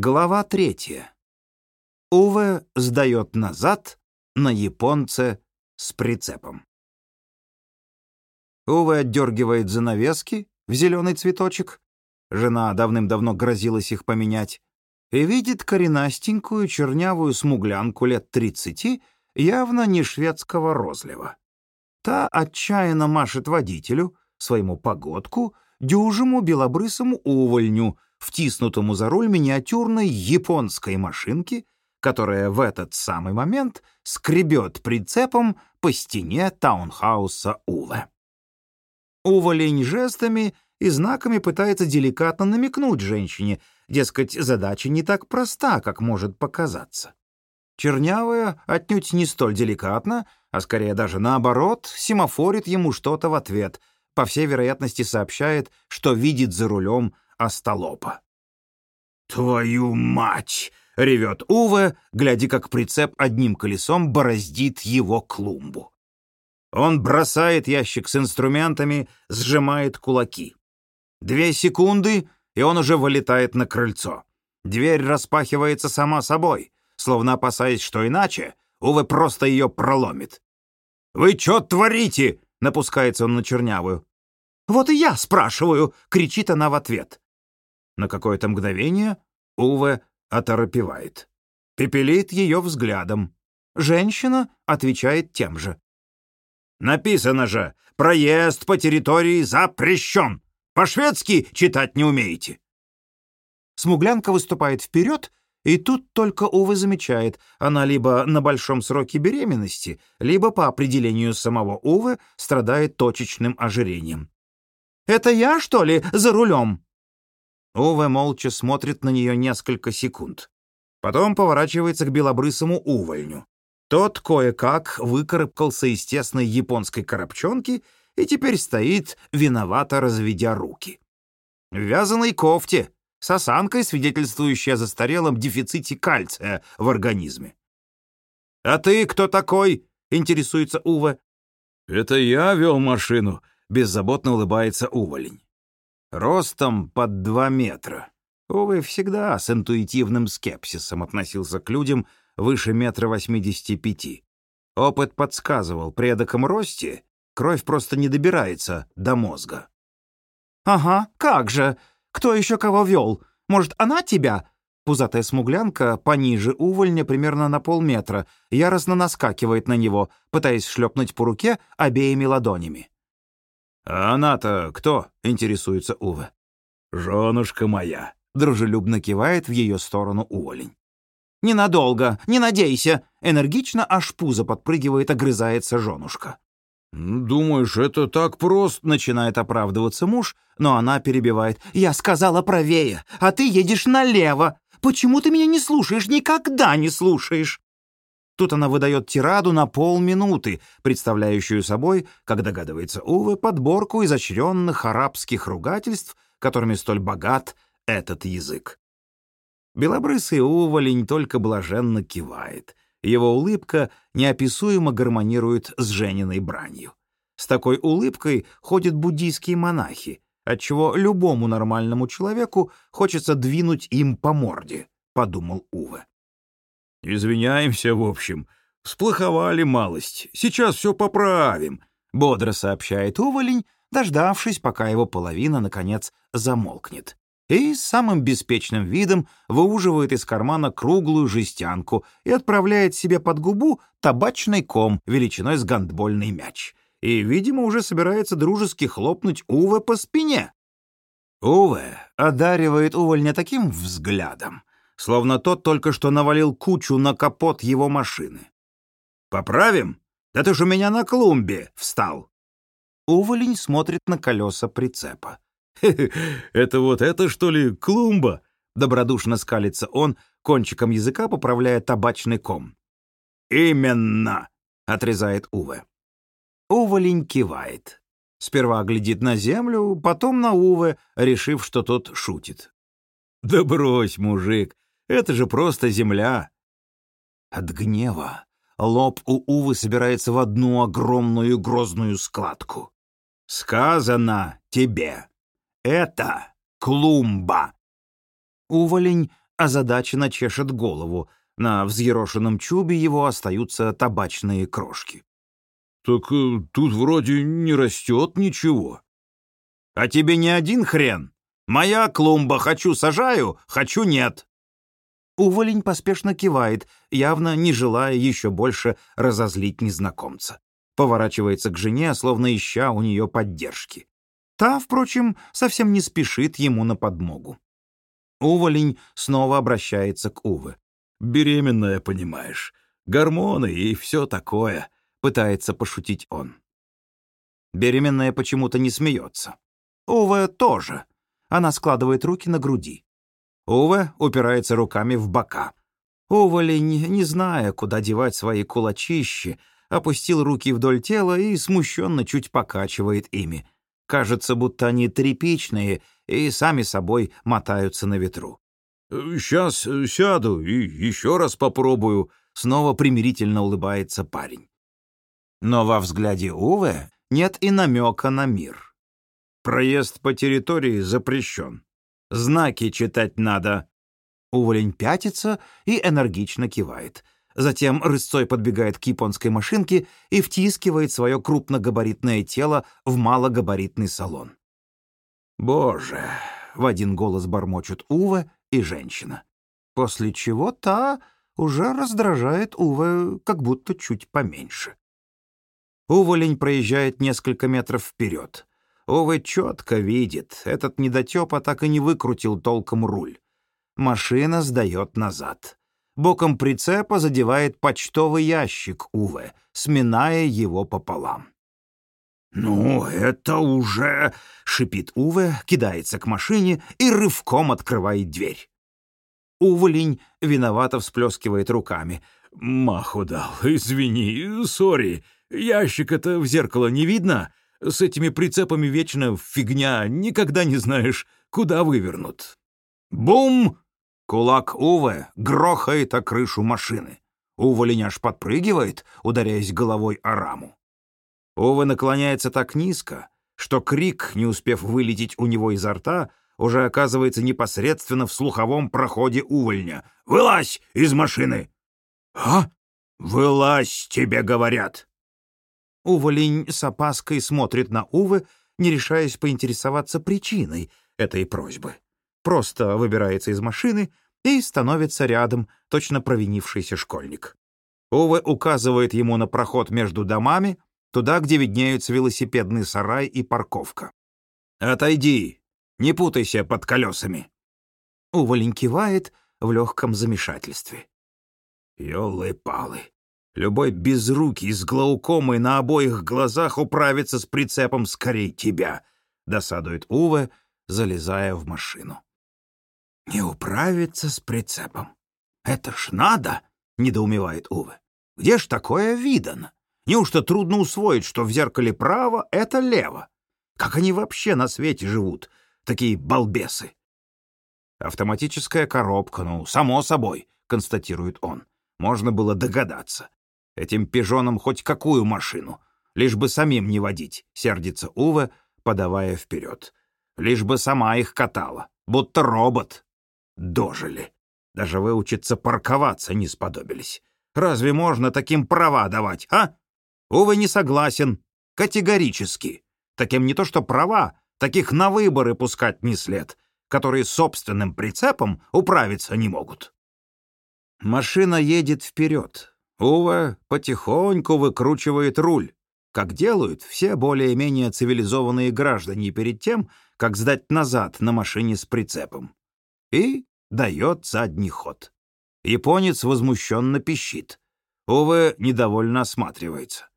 Глава третья. Уве сдает назад на японце с прицепом. Уве отдергивает занавески в зеленый цветочек. Жена давным-давно грозилась их поменять. И видит коренастенькую чернявую смуглянку лет тридцати, явно не шведского розлива. Та отчаянно машет водителю, своему погодку, дюжему белобрысому увольню, втиснутому за руль миниатюрной японской машинки, которая в этот самый момент скребет прицепом по стене таунхауса Уве. Уволень жестами и знаками пытается деликатно намекнуть женщине, дескать, задача не так проста, как может показаться. Чернявая отнюдь не столь деликатно, а скорее даже наоборот, семафорит ему что-то в ответ, по всей вероятности сообщает, что видит за рулем остолопа. «Твою мать!» — ревет Уве, глядя, как прицеп одним колесом бороздит его клумбу. Он бросает ящик с инструментами, сжимает кулаки. Две секунды, и он уже вылетает на крыльцо. Дверь распахивается сама собой, словно опасаясь, что иначе Уве просто ее проломит. «Вы что творите?» — напускается он на чернявую. «Вот и я спрашиваю!» — кричит она в ответ. На какое-то мгновение Уве оторопевает. Пепелит ее взглядом. Женщина отвечает тем же. Написано же, проезд по территории запрещен. По-шведски читать не умеете. Смуглянка выступает вперед, и тут только Увы замечает, она либо на большом сроке беременности, либо по определению самого Увы страдает точечным ожирением. «Это я, что ли, за рулем?» Уве молча смотрит на нее несколько секунд. Потом поворачивается к белобрысому увольню. Тот кое-как выкарабкался из тесной японской коробчонки и теперь стоит, виновато разведя руки. В вязаной кофте, с осанкой, свидетельствующей о застарелом дефиците кальция в организме. «А ты кто такой?» — интересуется Ува. «Это я вел машину», — беззаботно улыбается Уволень. Ростом под два метра. Увы, всегда с интуитивным скепсисом относился к людям, выше метра восьмидесяти пяти. Опыт подсказывал, при эдаком росте кровь просто не добирается до мозга. «Ага, как же! Кто еще кого вел? Может, она тебя?» Пузатая смуглянка, пониже увольня примерно на полметра, яростно наскакивает на него, пытаясь шлепнуть по руке обеими ладонями. «А она-то кто?» — интересуется Уве. «Женушка моя», — дружелюбно кивает в ее сторону уволень. «Ненадолго, не надейся!» Энергично аж пузо подпрыгивает, огрызается женушка. «Думаешь, это так просто?» — начинает оправдываться муж, но она перебивает. «Я сказала правее, а ты едешь налево. Почему ты меня не слушаешь? Никогда не слушаешь!» Тут она выдает тираду на полминуты, представляющую собой, как догадывается Уве, подборку изощренных арабских ругательств, которыми столь богат этот язык. Белобрысый уволень только блаженно кивает. Его улыбка неописуемо гармонирует с Жениной бранью. С такой улыбкой ходят буддийские монахи, отчего любому нормальному человеку хочется двинуть им по морде, подумал Уве. «Извиняемся, в общем. Сплоховали малость. Сейчас все поправим», — бодро сообщает Уволень, дождавшись, пока его половина, наконец, замолкнет и с самым беспечным видом выуживает из кармана круглую жестянку и отправляет себе под губу табачный ком величиной с гандбольный мяч. И, видимо, уже собирается дружески хлопнуть Уве по спине. Уве одаривает увольня таким взглядом, словно тот только что навалил кучу на капот его машины. «Поправим? Да ты ж меня на клумбе встал!» Уволень смотрит на колеса прицепа. это вот это, что ли, клумба?» Добродушно скалится он, кончиком языка поправляя табачный ком. «Именно!» — отрезает Уве. Уволень кивает. Сперва глядит на землю, потом на Уве, решив, что тот шутит. «Да брось, мужик, это же просто земля!» От гнева лоб у Увы собирается в одну огромную грозную складку. «Сказано тебе!» Это клумба. Уволень озадаченно чешет голову. На взъерошенном чубе его остаются табачные крошки. «Так э, тут вроде не растет ничего». «А тебе не один хрен? Моя клумба, хочу сажаю, хочу нет». Уволень поспешно кивает, явно не желая еще больше разозлить незнакомца. Поворачивается к жене, словно ища у нее поддержки. Та, впрочем, совсем не спешит ему на подмогу. Уволень снова обращается к Уве. «Беременная, понимаешь. Гормоны и все такое», — пытается пошутить он. Беременная почему-то не смеется. Уве тоже. Она складывает руки на груди. Уве упирается руками в бока. Уволень, не зная, куда девать свои кулачищи, опустил руки вдоль тела и смущенно чуть покачивает ими. Кажется, будто они тряпичные и сами собой мотаются на ветру. «Сейчас сяду и еще раз попробую», — снова примирительно улыбается парень. Но во взгляде Уве нет и намека на мир. Проезд по территории запрещен. Знаки читать надо. Уволень пятится и энергично кивает — Затем рысцой подбегает к японской машинке и втискивает свое крупногабаритное тело в малогабаритный салон. «Боже!» — в один голос бормочут Ува и женщина. После чего та уже раздражает Ува как будто чуть поменьше. Уволень проезжает несколько метров вперед. Увы четко видит, этот недотепа так и не выкрутил толком руль. Машина сдает назад боком прицепа задевает почтовый ящик Уве, сминая его пополам. «Ну, это уже...» — шипит Уве, кидается к машине и рывком открывает дверь. Уволень виновато всплескивает руками. «Маху дал, извини, сори. Ящик это в зеркало не видно? С этими прицепами вечно фигня, никогда не знаешь, куда вывернут». «Бум!» Кулак Уве грохает о крышу машины. Уволень аж подпрыгивает, ударяясь головой о раму. Уве наклоняется так низко, что крик, не успев вылететь у него изо рта, уже оказывается непосредственно в слуховом проходе увольня. «Вылазь из машины!» «А? Вылазь, тебе говорят!» Уволень с опаской смотрит на Увы, не решаясь поинтересоваться причиной этой просьбы просто выбирается из машины и становится рядом, точно провинившийся школьник. Уве указывает ему на проход между домами, туда, где виднеются велосипедный сарай и парковка. «Отойди, не путайся под колесами». Уволень кивает в легком замешательстве. «Елы-палы, любой безрукий с глаукомой на обоих глазах управится с прицепом скорей тебя», — досадует Уве, залезая в машину. «Не управиться с прицепом. Это ж надо!» — недоумевает Уве. «Где ж такое видано? Неужто трудно усвоить, что в зеркале право — это лево? Как они вообще на свете живут, такие балбесы?» «Автоматическая коробка, ну, само собой», — констатирует он. «Можно было догадаться. Этим пижонам хоть какую машину, лишь бы самим не водить», — сердится Уве, подавая вперед. «Лишь бы сама их катала, будто робот». Дожили. Даже выучиться парковаться не сподобились. Разве можно таким права давать, а? Увы, не согласен. Категорически. Таким не то что права, таких на выборы пускать не след, которые собственным прицепом управиться не могут. Машина едет вперед. Ува потихоньку выкручивает руль, как делают все более-менее цивилизованные граждане перед тем, как сдать назад на машине с прицепом. И дает задний ход. Японец возмущенно пищит. Увы, недовольно осматривается.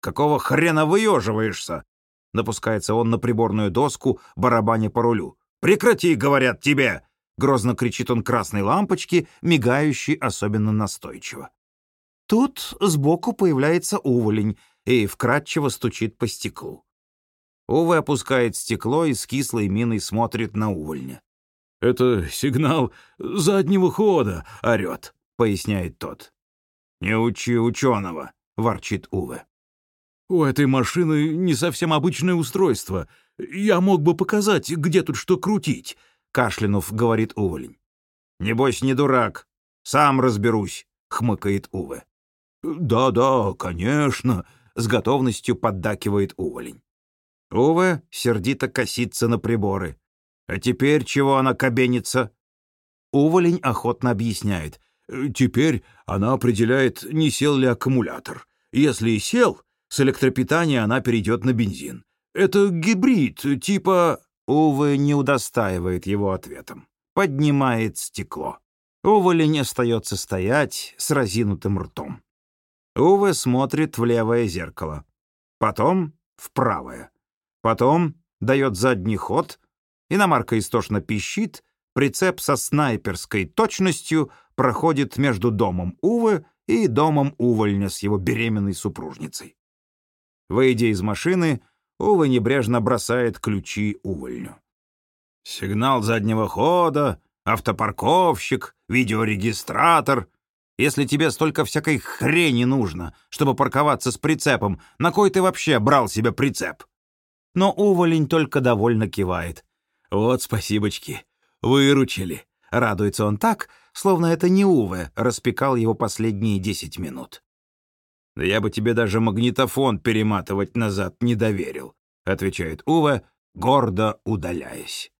«Какого хрена выеживаешься?» Напускается он на приборную доску, барабаня по рулю. «Прекрати, говорят тебе!» Грозно кричит он красной лампочке, мигающей особенно настойчиво. Тут сбоку появляется уволень и вкратчиво стучит по стеклу. Увы опускает стекло и с кислой миной смотрит на увольня. «Это сигнал заднего хода», — орёт, — поясняет тот. «Не учи ученого», — ворчит Уве. «У этой машины не совсем обычное устройство. Я мог бы показать, где тут что крутить», — кашлянув говорит Уволень. Небось, не дурак. Сам разберусь», — хмыкает Уве. «Да-да, конечно», — с готовностью поддакивает Уволень. Уве сердито косится на приборы. «А теперь чего она кабенится?» Уволень охотно объясняет. «Теперь она определяет, не сел ли аккумулятор. Если и сел, с электропитания она перейдет на бензин. Это гибрид, типа...» Увы не удостаивает его ответом. Поднимает стекло. Уволень остается стоять с разинутым ртом. Уве смотрит в левое зеркало. Потом в правое. Потом дает задний ход. Иномарка истошно пищит. Прицеп со снайперской точностью проходит между домом Увы и домом Увольня с его беременной супружницей. Выйдя из машины, Ува небрежно бросает ключи увольню. Сигнал заднего хода, автопарковщик, видеорегистратор. Если тебе столько всякой хрени нужно, чтобы парковаться с прицепом, на кой ты вообще брал себе прицеп? Но уволень только довольно кивает. Вот спасибочки, выручили. Радуется он так, словно это не Уве распекал его последние десять минут. «Да я бы тебе даже магнитофон перематывать назад не доверил», — отвечает Ува, гордо удаляясь.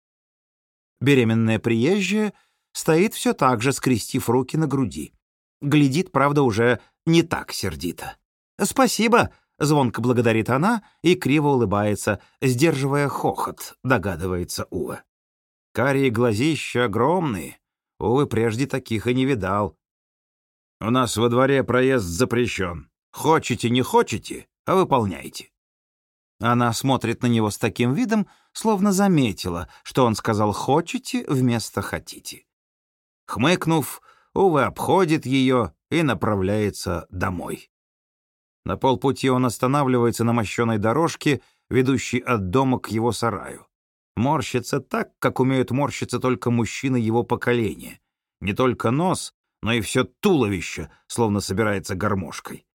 Беременная приезжая стоит все так же, скрестив руки на груди. Глядит, правда, уже не так сердито. «Спасибо», — звонко благодарит она и криво улыбается, сдерживая хохот, догадывается Ува. Карие глазища огромные. Увы, прежде таких и не видал. «У нас во дворе проезд запрещен. Хочете, не хочете, а выполняйте». Она смотрит на него с таким видом, словно заметила, что он сказал «хочете» вместо «хотите». Хмыкнув, Увы обходит ее и направляется домой. На полпути он останавливается на мощенной дорожке, ведущей от дома к его сараю. Морщится так, как умеют морщиться только мужчины его поколения. Не только нос, но и все туловище, словно собирается гармошкой.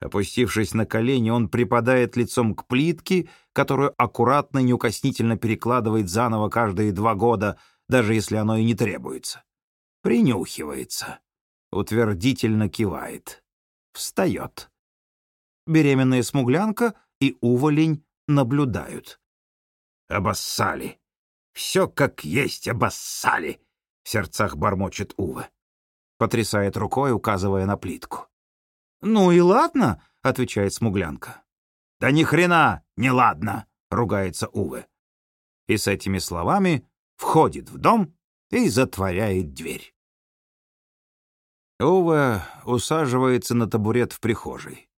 Опустившись на колени, он припадает лицом к плитке, которую аккуратно и неукоснительно перекладывает заново каждые два года, даже если оно и не требуется. Принюхивается. Утвердительно кивает. Встает. Беременная смуглянка и уволень наблюдают. «Обоссали! Все как есть обоссали!» — в сердцах бормочет Ува. Потрясает рукой, указывая на плитку. «Ну и ладно», — отвечает смуглянка. «Да ни хрена не ладно», — ругается Уве. И с этими словами входит в дом и затворяет дверь. Уве усаживается на табурет в прихожей.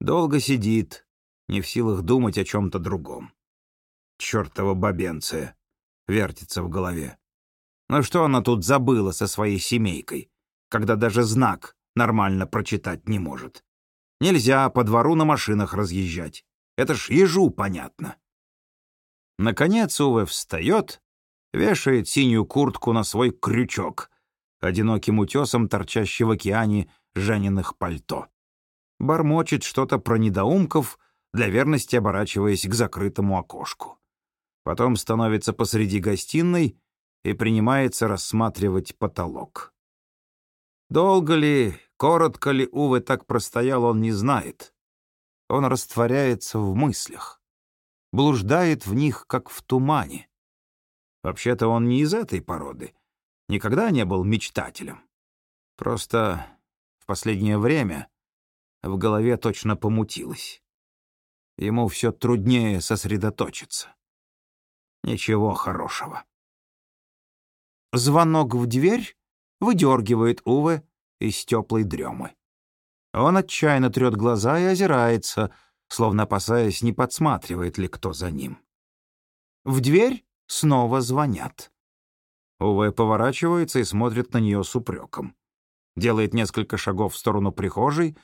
Долго сидит, не в силах думать о чем-то другом. Чертова бабенция вертится в голове. Ну что она тут забыла со своей семейкой, когда даже знак нормально прочитать не может. Нельзя по двору на машинах разъезжать. Это ж ежу понятно. Наконец Уве встает, вешает синюю куртку на свой крючок, одиноким утесом торчащий в океане Жениных пальто. Бормочет что-то про недоумков, для верности оборачиваясь к закрытому окошку. Потом становится посреди гостиной и принимается рассматривать потолок. Долго ли, коротко ли Уве так простоял, он не знает. Он растворяется в мыслях, блуждает в них, как в тумане. Вообще-то он не из этой породы, никогда не был мечтателем. Просто в последнее время в голове точно помутилось. Ему все труднее сосредоточиться. Ничего хорошего. Звонок в дверь выдергивает Уве из теплой дремы. Он отчаянно трет глаза и озирается, словно опасаясь, не подсматривает ли кто за ним. В дверь снова звонят. Уве поворачивается и смотрит на нее с упреком. Делает несколько шагов в сторону прихожей,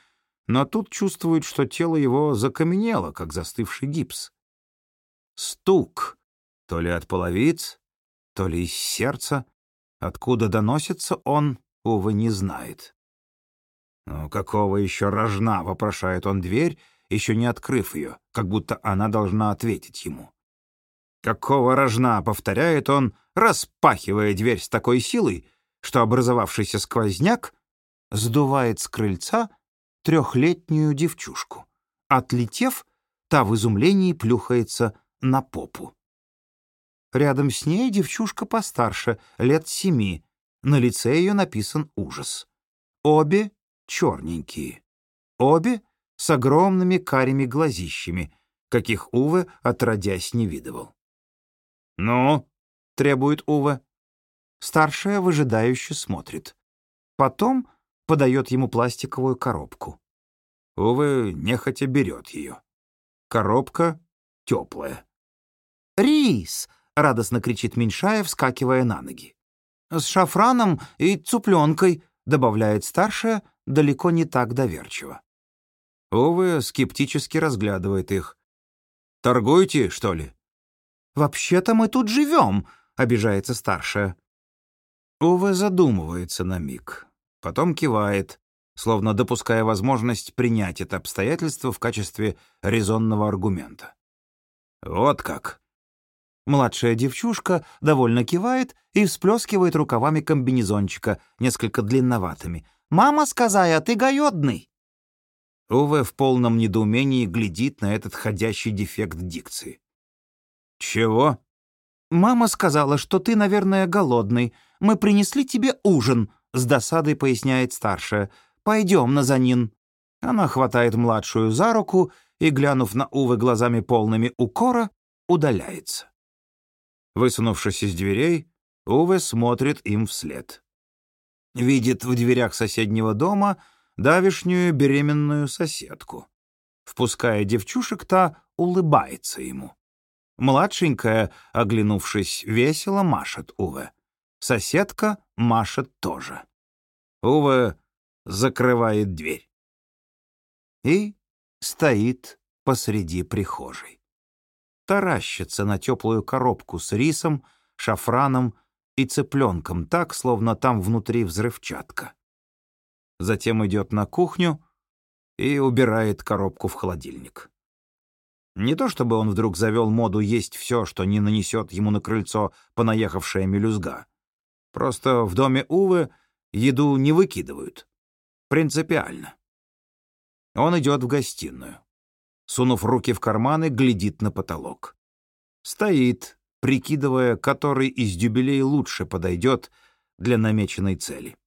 но тут чувствует, что тело его закаменело, как застывший гипс. Стук, то ли от половиц, то ли из сердца, Откуда доносится он, увы, не знает. «Ну, какого еще рожна?» — вопрошает он дверь, еще не открыв ее, как будто она должна ответить ему. «Какого рожна?» — повторяет он, распахивая дверь с такой силой, что образовавшийся сквозняк сдувает с крыльца трехлетнюю девчушку. Отлетев, та в изумлении плюхается на попу. Рядом с ней девчушка постарше, лет семи. На лице ее написан ужас. Обе черненькие. Обе с огромными карими глазищами, каких Уве отродясь не видывал. «Ну?» — требует Уве. Старшая выжидающе смотрит. Потом подает ему пластиковую коробку. Уве нехотя берет ее. Коробка теплая. «Рис!» — радостно кричит Меньшаев, вскакивая на ноги. «С шафраном и цыпленкой», — добавляет старшая, далеко не так доверчиво. Уве скептически разглядывает их. «Торгуете, что ли?» «Вообще-то мы тут живем», — обижается старшая. Уве задумывается на миг, потом кивает, словно допуская возможность принять это обстоятельство в качестве резонного аргумента. «Вот как!» Младшая девчушка довольно кивает и всплескивает рукавами комбинезончика, несколько длинноватыми. «Мама сказала, ты голодный!» Уве в полном недоумении глядит на этот ходящий дефект дикции. «Чего?» «Мама сказала, что ты, наверное, голодный. Мы принесли тебе ужин», — с досадой поясняет старшая. «Пойдем, Назанин». Она хватает младшую за руку и, глянув на Увы глазами полными укора, удаляется. Высунувшись из дверей, Уве смотрит им вслед. Видит в дверях соседнего дома давишнюю беременную соседку. Впуская девчушек, та улыбается ему. Младшенькая, оглянувшись, весело машет Уве. Соседка машет тоже. Уве закрывает дверь. И стоит посреди прихожей. Таращится на теплую коробку с рисом, шафраном и цыпленком так, словно там внутри взрывчатка. Затем идет на кухню и убирает коробку в холодильник. Не то чтобы он вдруг завел моду есть все, что не нанесет ему на крыльцо понаехавшая мелюзга. Просто в доме Увы еду не выкидывают. Принципиально. Он идет в гостиную. Сунув руки в карманы, глядит на потолок. Стоит, прикидывая, который из дюбелей лучше подойдет для намеченной цели.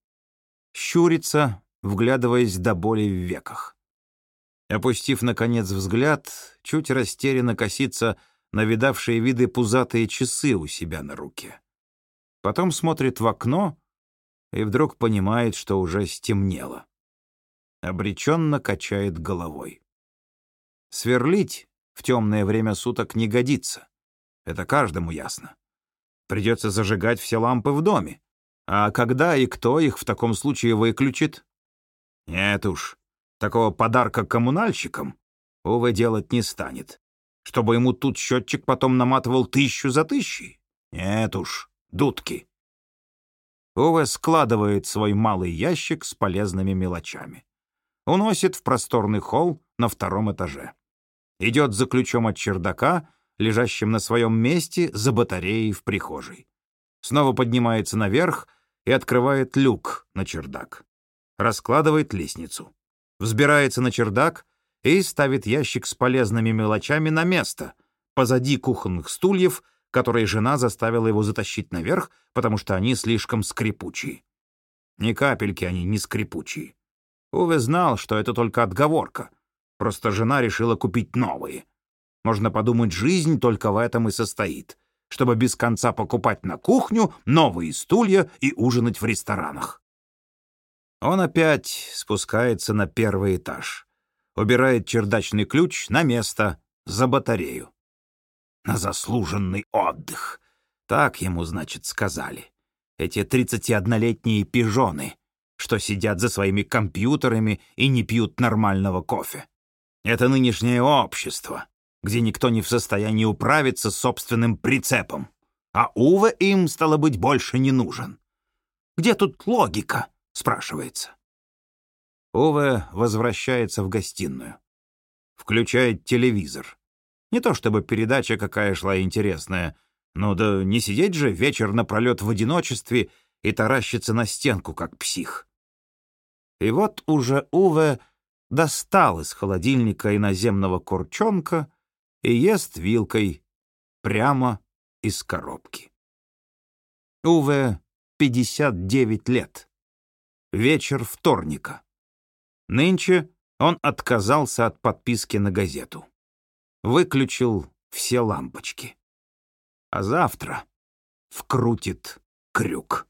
Щурится, вглядываясь до боли в веках. Опустив, наконец, взгляд, чуть растерянно косится на видавшие виды пузатые часы у себя на руке. Потом смотрит в окно и вдруг понимает, что уже стемнело. Обреченно качает головой. Сверлить в темное время суток не годится. Это каждому ясно. Придется зажигать все лампы в доме. А когда и кто их в таком случае выключит? Нет уж, такого подарка коммунальщикам Увы делать не станет. Чтобы ему тут счетчик потом наматывал тысячу за тысячей? Нет уж, дудки. Уве складывает свой малый ящик с полезными мелочами. Уносит в просторный холл на втором этаже. Идет за ключом от чердака, лежащим на своем месте за батареей в прихожей. Снова поднимается наверх и открывает люк на чердак. Раскладывает лестницу. Взбирается на чердак и ставит ящик с полезными мелочами на место, позади кухонных стульев, которые жена заставила его затащить наверх, потому что они слишком скрипучие. Ни капельки они не скрипучие. Уве знал, что это только отговорка. Просто жена решила купить новые. Можно подумать, жизнь только в этом и состоит, чтобы без конца покупать на кухню новые стулья и ужинать в ресторанах. Он опять спускается на первый этаж, убирает чердачный ключ на место за батарею. На заслуженный отдых. Так ему, значит, сказали. Эти 31-летние пижоны, что сидят за своими компьютерами и не пьют нормального кофе. Это нынешнее общество, где никто не в состоянии управиться собственным прицепом. А Ува им, стало быть, больше не нужен. Где тут логика, спрашивается. Уве возвращается в гостиную. Включает телевизор. Не то чтобы передача какая шла интересная, но да не сидеть же вечер напролет в одиночестве и таращится на стенку, как псих. И вот уже Уве достал из холодильника иноземного курчонка и ест вилкой прямо из коробки. Уве 59 лет. Вечер вторника. Нынче он отказался от подписки на газету. Выключил все лампочки. А завтра вкрутит крюк.